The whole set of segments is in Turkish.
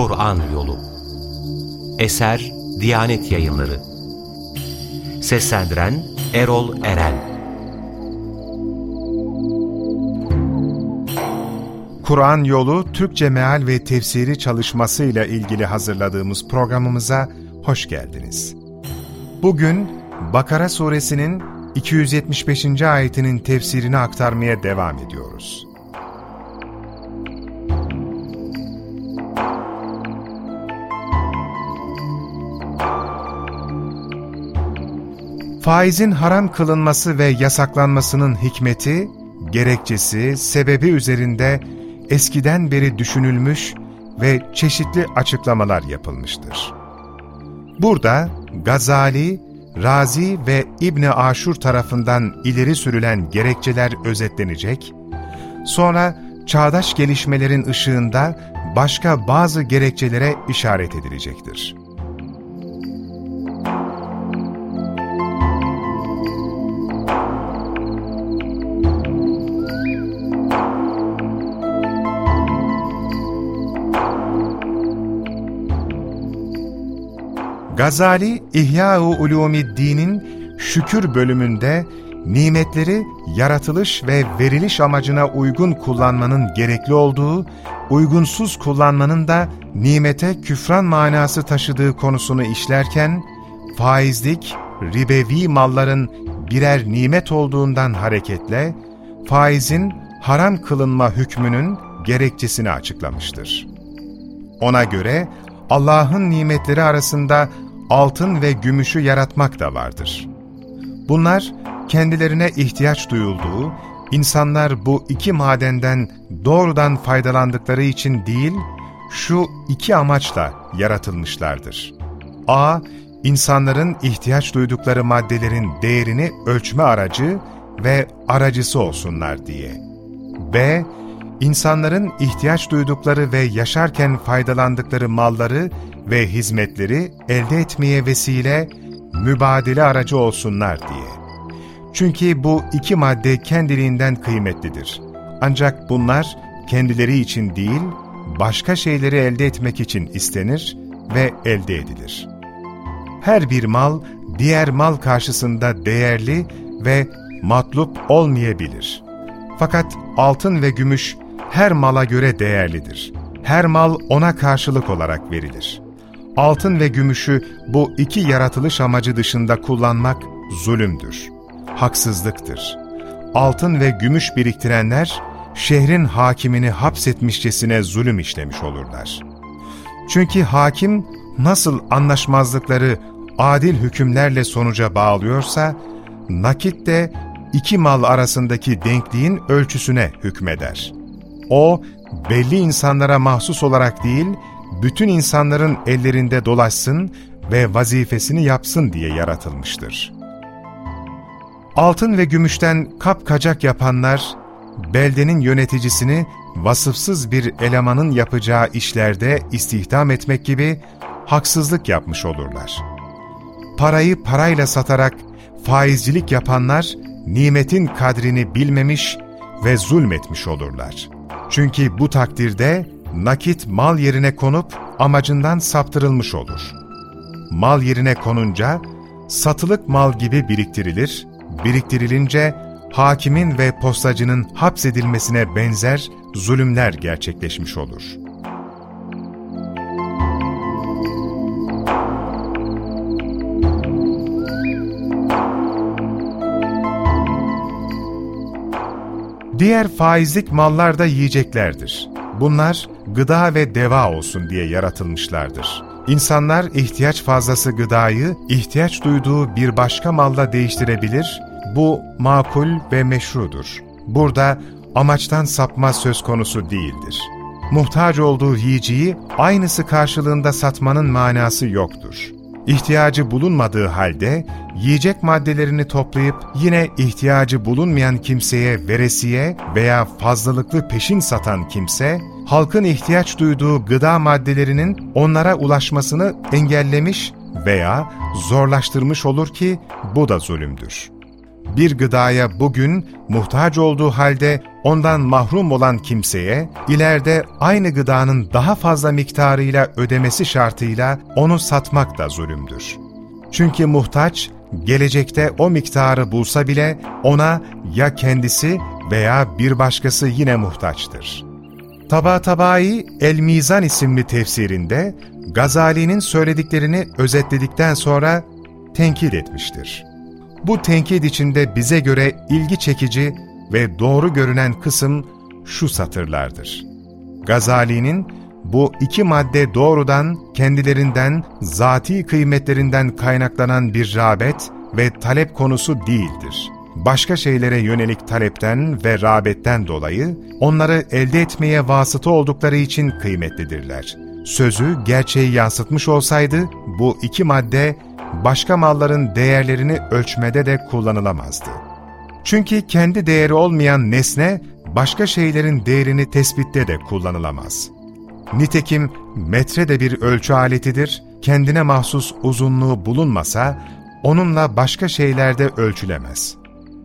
Kur'an Yolu Eser Diyanet Yayınları Seslendiren Erol Eren Kur'an Yolu Türkçe Meal ve Tefsiri çalışmasıyla ilgili hazırladığımız programımıza hoş geldiniz. Bugün Bakara suresinin 275. ayetinin tefsirini aktarmaya devam ediyoruz. Faizin haram kılınması ve yasaklanmasının hikmeti, gerekçesi, sebebi üzerinde eskiden beri düşünülmüş ve çeşitli açıklamalar yapılmıştır. Burada Gazali, Razi ve İbni Aşur tarafından ileri sürülen gerekçeler özetlenecek, sonra çağdaş gelişmelerin ışığında başka bazı gerekçelere işaret edilecektir. Gazali, İhya-u Ulumiddin'in şükür bölümünde nimetleri yaratılış ve veriliş amacına uygun kullanmanın gerekli olduğu, uygunsuz kullanmanın da nimete küfran manası taşıdığı konusunu işlerken, faizlik, ribevi malların birer nimet olduğundan hareketle, faizin haram kılınma hükmünün gerekçesini açıklamıştır. Ona göre Allah'ın nimetleri arasında altın ve gümüşü yaratmak da vardır. Bunlar kendilerine ihtiyaç duyulduğu, insanlar bu iki madenden doğrudan faydalandıkları için değil, şu iki amaçla yaratılmışlardır. A. İnsanların ihtiyaç duydukları maddelerin değerini ölçme aracı ve aracısı olsunlar diye. B. İnsanların ihtiyaç duydukları ve yaşarken faydalandıkları malları ve hizmetleri elde etmeye vesile, mübadele aracı olsunlar diye. Çünkü bu iki madde kendiliğinden kıymetlidir. Ancak bunlar kendileri için değil, başka şeyleri elde etmek için istenir ve elde edilir. Her bir mal, diğer mal karşısında değerli ve matlup olmayabilir. Fakat altın ve gümüş her mala göre değerlidir. Her mal ona karşılık olarak verilir altın ve gümüşü bu iki yaratılış amacı dışında kullanmak zulümdür, haksızlıktır. Altın ve gümüş biriktirenler, şehrin hakimini hapsetmişçesine zulüm işlemiş olurlar. Çünkü hakim nasıl anlaşmazlıkları adil hükümlerle sonuca bağlıyorsa, nakit de iki mal arasındaki denkliğin ölçüsüne hükmeder. O, belli insanlara mahsus olarak değil, bütün insanların ellerinde dolaşsın ve vazifesini yapsın diye yaratılmıştır. Altın ve gümüşten kap kacak yapanlar, beldenin yöneticisini vasıfsız bir elemanın yapacağı işlerde istihdam etmek gibi haksızlık yapmış olurlar. Parayı parayla satarak faizcilik yapanlar, nimetin kadrini bilmemiş ve zulmetmiş olurlar. Çünkü bu takdirde nakit mal yerine konup amacından saptırılmış olur. Mal yerine konunca satılık mal gibi biriktirilir, biriktirilince hakimin ve postacının hapsedilmesine benzer zulümler gerçekleşmiş olur. Diğer faizlik mallar da yiyeceklerdir. Bunlar gıda ve deva olsun diye yaratılmışlardır. İnsanlar ihtiyaç fazlası gıdayı ihtiyaç duyduğu bir başka malla değiştirebilir, bu makul ve meşrudur. Burada amaçtan sapma söz konusu değildir. Muhtaç olduğu yiyeceği aynısı karşılığında satmanın manası yoktur. İhtiyacı bulunmadığı halde yiyecek maddelerini toplayıp yine ihtiyacı bulunmayan kimseye veresiye veya fazlalıklı peşin satan kimse, halkın ihtiyaç duyduğu gıda maddelerinin onlara ulaşmasını engellemiş veya zorlaştırmış olur ki bu da zulümdür. Bir gıdaya bugün muhtaç olduğu halde ondan mahrum olan kimseye, ileride aynı gıdanın daha fazla miktarıyla ödemesi şartıyla onu satmak da zulümdür. Çünkü muhtaç, gelecekte o miktarı bulsa bile ona ya kendisi veya bir başkası yine muhtaçtır. Taba-Tabai El-Mizan isimli tefsirinde Gazali'nin söylediklerini özetledikten sonra tenkit etmiştir. Bu tenkit içinde bize göre ilgi çekici ve doğru görünen kısım şu satırlardır. Gazali'nin bu iki madde doğrudan kendilerinden, zati kıymetlerinden kaynaklanan bir rağbet ve talep konusu değildir. Başka şeylere yönelik talepten ve rağbetten dolayı onları elde etmeye vasıta oldukları için kıymetlidirler. Sözü gerçeği yansıtmış olsaydı bu iki madde başka malların değerlerini ölçmede de kullanılamazdı. Çünkü kendi değeri olmayan nesne başka şeylerin değerini tespitte de kullanılamaz. Nitekim metre de bir ölçü aletidir, kendine mahsus uzunluğu bulunmasa onunla başka şeylerde ölçülemez.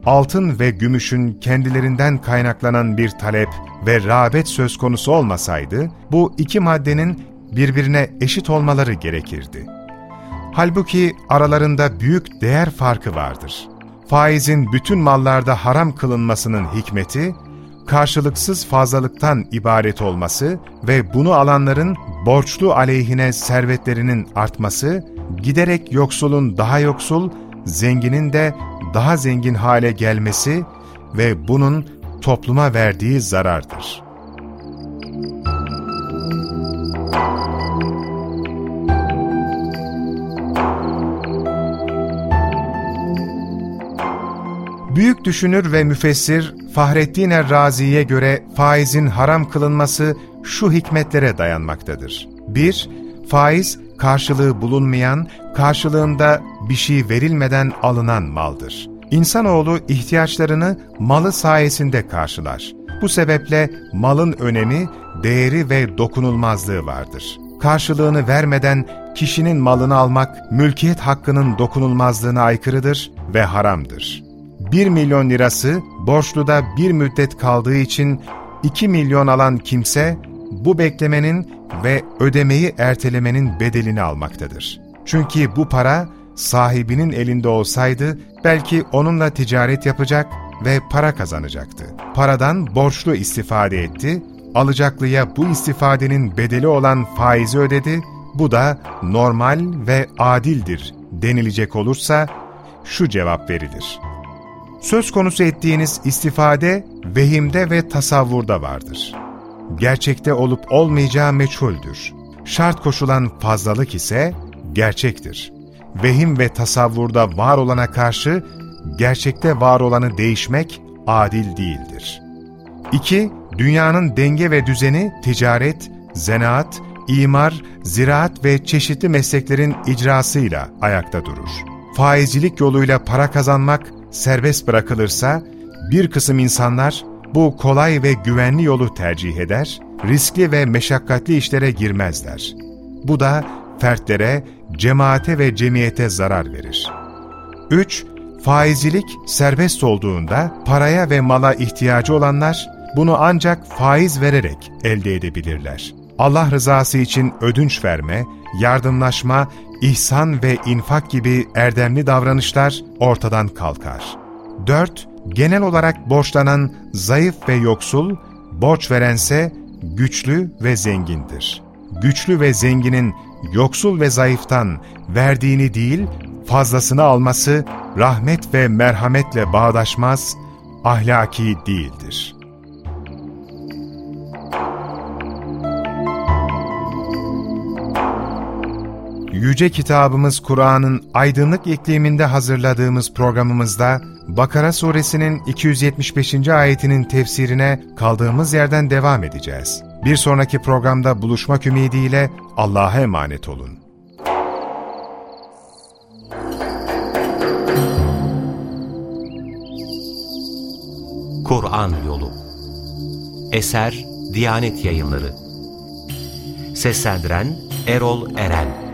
Altın ve gümüşün kendilerinden kaynaklanan bir talep ve rağbet söz konusu olmasaydı, bu iki maddenin birbirine eşit olmaları gerekirdi. Halbuki aralarında büyük değer farkı vardır. Faizin bütün mallarda haram kılınmasının hikmeti, karşılıksız fazlalıktan ibaret olması ve bunu alanların borçlu aleyhine servetlerinin artması, giderek yoksulun daha yoksul, zenginin de daha zengin hale gelmesi ve bunun topluma verdiği zarardır. Büyük düşünür ve müfessir Fahrettin Er-Razi'ye göre faizin haram kılınması şu hikmetlere dayanmaktadır. 1- Faiz, karşılığı bulunmayan, karşılığında bir şey verilmeden alınan maldır. İnsanoğlu ihtiyaçlarını malı sayesinde karşılar. Bu sebeple malın önemi, değeri ve dokunulmazlığı vardır. Karşılığını vermeden kişinin malını almak, mülkiyet hakkının dokunulmazlığına aykırıdır ve haramdır. 1 milyon lirası borçluda bir müddet kaldığı için 2 milyon alan kimse bu beklemenin ve ödemeyi ertelemenin bedelini almaktadır. Çünkü bu para sahibinin elinde olsaydı belki onunla ticaret yapacak ve para kazanacaktı. Paradan borçlu istifade etti, alacaklıya bu istifadenin bedeli olan faizi ödedi, bu da normal ve adildir denilecek olursa şu cevap verilir. Söz konusu ettiğiniz istifade vehimde ve tasavvurda vardır. Gerçekte olup olmayacağı meçhuldür. Şart koşulan fazlalık ise gerçektir. Vehim ve tasavvurda var olana karşı gerçekte var olanı değişmek adil değildir. 2. Dünyanın denge ve düzeni ticaret, zanaat, imar, ziraat ve çeşitli mesleklerin icrasıyla ayakta durur. Faizcilik yoluyla para kazanmak serbest bırakılırsa, bir kısım insanlar bu kolay ve güvenli yolu tercih eder, riskli ve meşakkatli işlere girmezler. Bu da fertlere, cemaate ve cemiyete zarar verir. 3. Faizcilik serbest olduğunda paraya ve mala ihtiyacı olanlar bunu ancak faiz vererek elde edebilirler. Allah rızası için ödünç verme, yardımlaşma, ihsan ve infak gibi erdemli davranışlar ortadan kalkar. 4. Genel olarak borçlanan zayıf ve yoksul, borç verense güçlü ve zengindir. Güçlü ve zenginin yoksul ve zayıftan verdiğini değil, fazlasını alması rahmet ve merhametle bağdaşmaz, ahlaki değildir.'' Yüce Kitabımız Kur'an'ın aydınlık ikliminde hazırladığımız programımızda Bakara Suresinin 275. ayetinin tefsirine kaldığımız yerden devam edeceğiz. Bir sonraki programda buluşmak ümidiyle Allah'a emanet olun. Kur'an Yolu Eser Diyanet Yayınları Seslendiren Erol Eren